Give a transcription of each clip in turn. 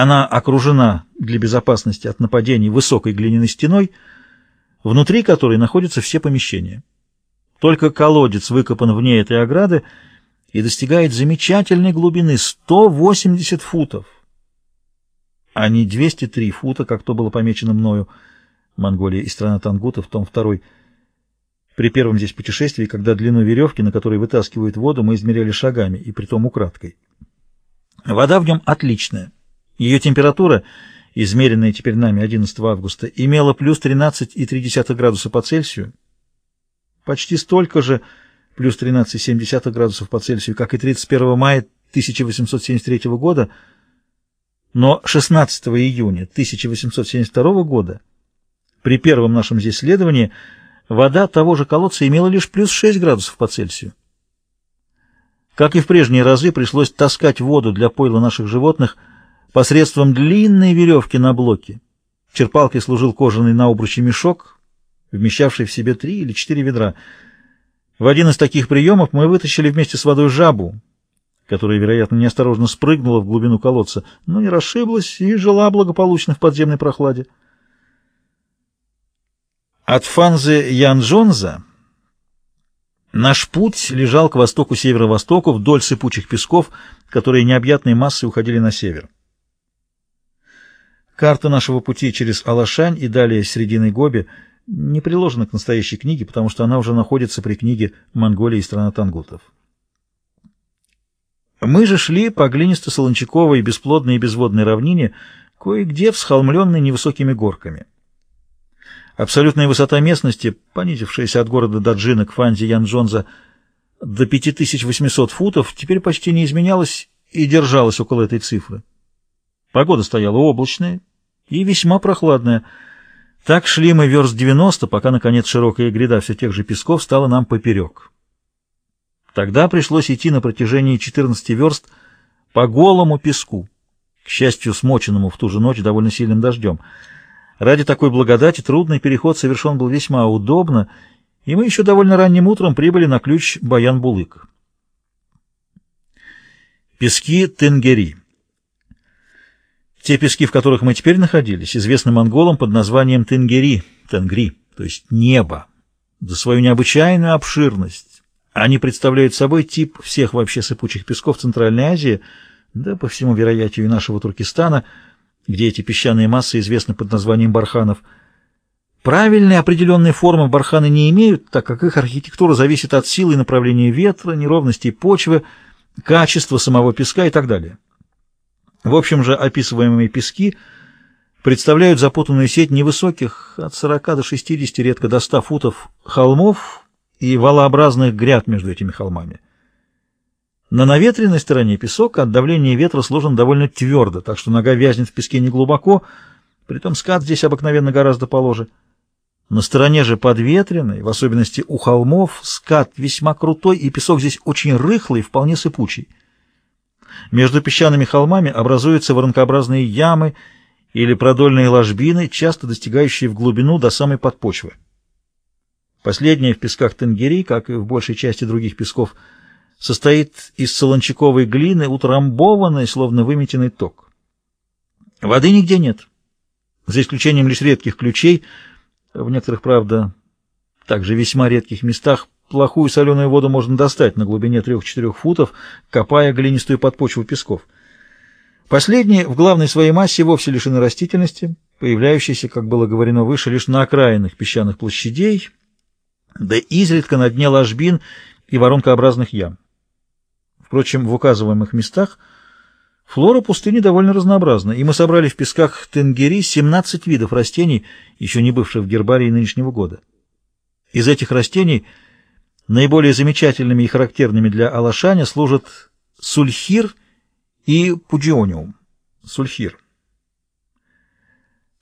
Она окружена для безопасности от нападений высокой глиняной стеной, внутри которой находятся все помещения. Только колодец выкопан вне этой ограды и достигает замечательной глубины 180 футов, а не 203 фута, как то было помечено мною, Монголия и страна Тангутов, том 2. При первом здесь путешествии, когда длину веревки, на которой вытаскивают воду, мы измеряли шагами, и притом украдкой. Вода в нем отличная. Ее температура, измеренная теперь нами 11 августа, имела плюс 13,3 градуса по Цельсию, почти столько же, плюс 13,7 градусов по Цельсию, как и 31 мая 1873 года, но 16 июня 1872 года при первом нашем здесь следовании вода того же колодца имела лишь плюс 6 градусов по Цельсию. Как и в прежние разы, пришлось таскать воду для пойла наших животных посредством длинной веревки на блоке. Черпалкой служил кожаный на обруче мешок, вмещавший в себе три или четыре ведра. В один из таких приемов мы вытащили вместе с водой жабу, которая, вероятно, неосторожно спрыгнула в глубину колодца, но не расшиблась и жила благополучно в подземной прохладе. От Фанзы Янджонза наш путь лежал к востоку-северо-востоку вдоль сыпучих песков, которые необъятной массой уходили на север. Карта нашего пути через Алашань и далее Срединой Гоби не приложена к настоящей книге, потому что она уже находится при книге «Монголия и страна тангутов». Мы же шли по глинисто-солончаковой, бесплодной и безводной равнине, кое-где всхолмленной невысокими горками. Абсолютная высота местности, понизившаяся от города Даджина к Фанзи Янджонза до 5800 футов, теперь почти не изменялась и держалась около этой цифры. Погода стояла облачная и весьма прохладная. Так шли мы верст 90, пока, наконец, широкая гряда все тех же песков стала нам поперек. Тогда пришлось идти на протяжении 14 верст по голому песку, к счастью, смоченному в ту же ночь довольно сильным дождем. Ради такой благодати трудный переход совершен был весьма удобно, и мы еще довольно ранним утром прибыли на ключ Баян-Булык. Пески Тенгери Те пески, в которых мы теперь находились, известны монголам под названием Тенгери, Тенгри, то есть небо, за свою необычайную обширность. Они представляют собой тип всех вообще сыпучих песков Центральной Азии, да по всему вероятию нашего Туркестана – где эти песчаные массы известны под названием барханов. Правильной определенной формы барханы не имеют, так как их архитектура зависит от силы и направления ветра, неровностей почвы, качества самого песка и так далее. В общем же, описываемые пески представляют запутанную сеть невысоких, от 40 до 60, редко до 100 футов, холмов и валообразных гряд между этими холмами. На наветренной стороне песок от давления ветра сложен довольно твердо, так что нога вязнет в песке неглубоко, притом скат здесь обыкновенно гораздо положе. На стороне же подветренной, в особенности у холмов, скат весьма крутой, и песок здесь очень рыхлый, вполне сыпучий. Между песчаными холмами образуются воронкообразные ямы или продольные ложбины, часто достигающие в глубину до самой подпочвы. Последние в песках Тенгери, как и в большей части других песков, состоит из солончаковой глины, утрамбованной, словно выметенный ток. Воды нигде нет, за исключением лишь редких ключей, в некоторых, правда, также весьма редких местах плохую соленую воду можно достать на глубине 3-4 футов, копая глинистую подпочву песков. Последние в главной своей массе вовсе лишены растительности, появляющейся, как было говорено выше, лишь на окраинах песчаных площадей, да изредка на дне ложбин и воронкообразных ям. Впрочем, в указываемых местах флора пустыни довольно разнообразна, и мы собрали в песках Тенгери 17 видов растений, еще не бывших в гербарии нынешнего года. Из этих растений наиболее замечательными и характерными для Алашаня служат сульхир и пудиониум. Сульхир.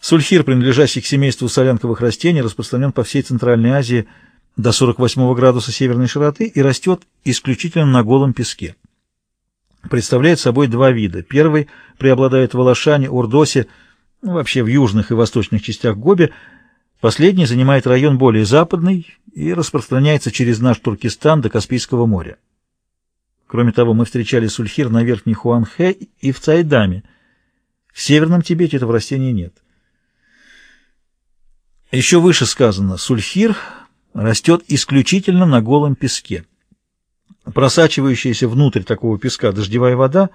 Сульхир, принадлежащий к семейству солянковых растений, распространен по всей Центральной Азии – до 48 градуса северной широты и растет исключительно на голом песке. Представляет собой два вида. Первый преобладает в Алашане, Урдосе, ну, вообще в южных и восточных частях Гоби. Последний занимает район более западный и распространяется через наш Туркестан до Каспийского моря. Кроме того, мы встречали сульхир на Верхней Хуанхэ и в Цайдаме. В Северном Тибете этого растения нет. Еще выше сказано, сульфир растет исключительно на голом песке. Просачивающаяся внутрь такого песка дождевая вода,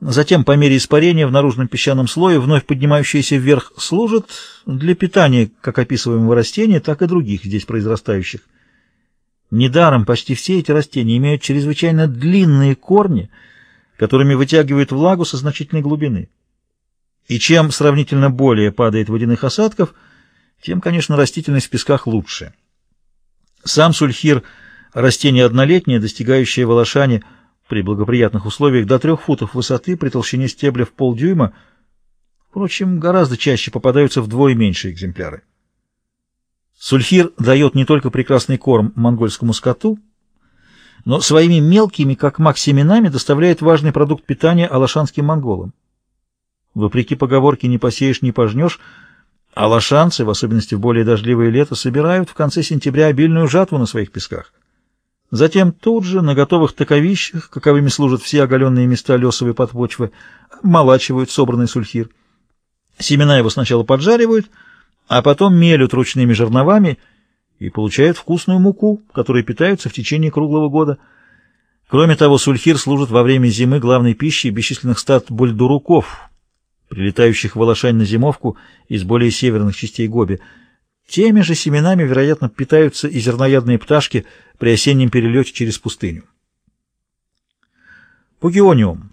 затем по мере испарения в наружном песчаном слое вновь поднимающаяся вверх, служит для питания как описываемого растения, так и других здесь произрастающих. Недаром почти все эти растения имеют чрезвычайно длинные корни, которыми вытягивают влагу со значительной глубины. И чем сравнительно более падает водяных осадков – тем, конечно, растительность в песках лучше. Сам сульхир – растение однолетнее, достигающее в Алашане при благоприятных условиях до трех футов высоты при толщине стебля в полдюйма. Впрочем, гораздо чаще попадаются вдвое меньшие экземпляры. Сульхир дает не только прекрасный корм монгольскому скоту, но своими мелкими, как мак, семенами доставляет важный продукт питания алашанским монголам. Вопреки поговорке «не посеешь, не пожнешь», а лошанцы, в особенности в более дождливое лето, собирают в конце сентября обильную жатву на своих песках. Затем тут же на готовых таковищах, каковыми служат все оголенные места лесовой подпочвы, молачивают собранный сульхир. Семена его сначала поджаривают, а потом мелют ручными жерновами и получают вкусную муку, которой питаются в течение круглого года. Кроме того, сульхир служит во время зимы главной пищей бесчисленных стад бульдуруков, прилетающих в Алашань на зимовку из более северных частей Гоби. Теми же семенами, вероятно, питаются и зерноядные пташки при осеннем перелете через пустыню. Пугиониум.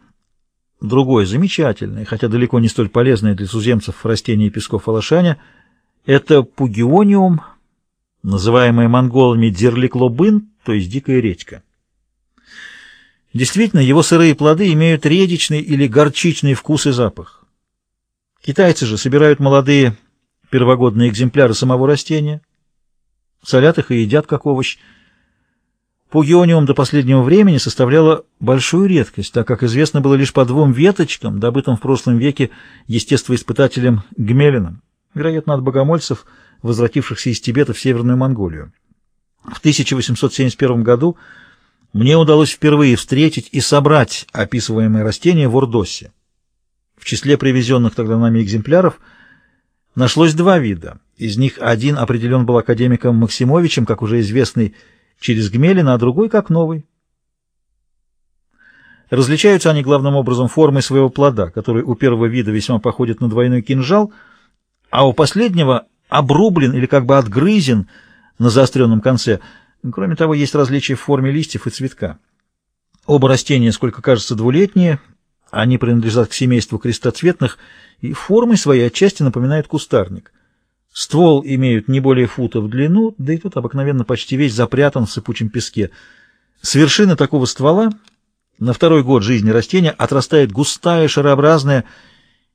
Другое замечательное, хотя далеко не столь полезное для туземцев растение песков Алашаня, это пугиониум, называемое монголами дерликлобын, то есть дикая редька. Действительно, его сырые плоды имеют редичный или горчичный вкус и запах. Китайцы же собирают молодые первогодные экземпляры самого растения, солят их и едят как овощ. Пугиониум до последнего времени составляла большую редкость, так как известно было лишь по двум веточкам, добытым в прошлом веке естествоиспытателем Гмелином, вероятно, от богомольцев, возвратившихся из Тибета в Северную Монголию. В 1871 году мне удалось впервые встретить и собрать описываемое растение в Ордосе. В числе привезенных тогда нами экземпляров нашлось два вида. Из них один определен был академиком Максимовичем, как уже известный через Гмелина, а другой как новый. Различаются они главным образом формой своего плода, который у первого вида весьма походит на двойной кинжал, а у последнего обрублен или как бы отгрызен на заостренном конце. Кроме того, есть различия в форме листьев и цветка. Оба растения, сколько кажется, двулетние, они принадлежат к семейству крестоцветных и формой своей отчасти напоминают кустарник. Ствол имеют не более фута в длину, да и тут обыкновенно почти весь запрятан в сыпучем песке. С вершины такого ствола на второй год жизни растения отрастает густая, шарообразная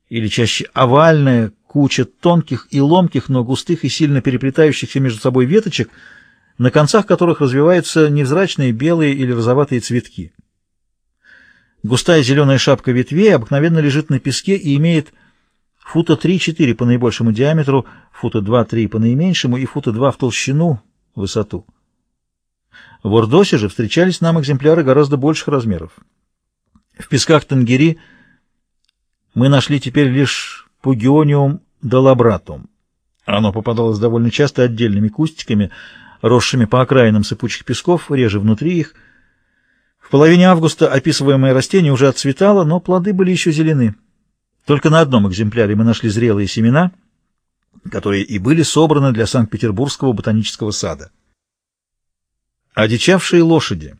или чаще овальная куча тонких и ломких, но густых и сильно переплетающихся между собой веточек, на концах которых развиваются невзрачные белые или розоватые цветки. Густая зеленая шапка ветвей обыкновенно лежит на песке и имеет фута 3-4 по наибольшему диаметру, фута 2-3 по наименьшему и фута 2 в толщину, высоту. В Ордосе же встречались нам экземпляры гораздо больших размеров. В песках Тангери мы нашли теперь лишь пугиониум долабратум. Оно попадалось довольно часто отдельными кустиками, росшими по окраинам сыпучих песков, реже внутри их, половине августа описываемое растение уже отцветало, но плоды были еще зелены. Только на одном экземпляре мы нашли зрелые семена, которые и были собраны для Санкт-Петербургского ботанического сада. Одичавшие лошади.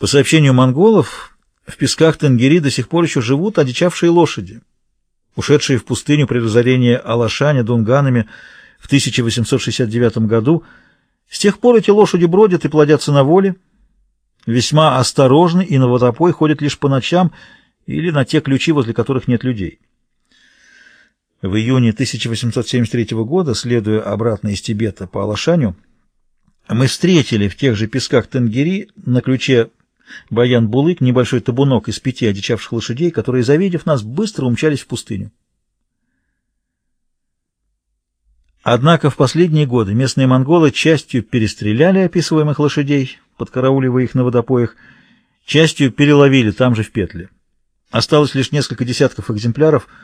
По сообщению монголов, в песках Тенгери до сих пор еще живут одичавшие лошади, ушедшие в пустыню при разорении Алашаня дунганами в 1869 году. С тех пор эти лошади бродят и плодятся на воле, весьма осторожны и на водопой ходят лишь по ночам или на те ключи, возле которых нет людей. В июне 1873 года, следуя обратно из Тибета по Алашаню, мы встретили в тех же песках Тенгери на ключе Баян-Булык небольшой табунок из пяти одичавших лошадей, которые, завидев нас, быстро умчались в пустыню. Однако в последние годы местные монголы частью перестреляли описываемых лошадей, подкарауливая их на водопоях, частью переловили там же в петле. Осталось лишь несколько десятков экземпляров —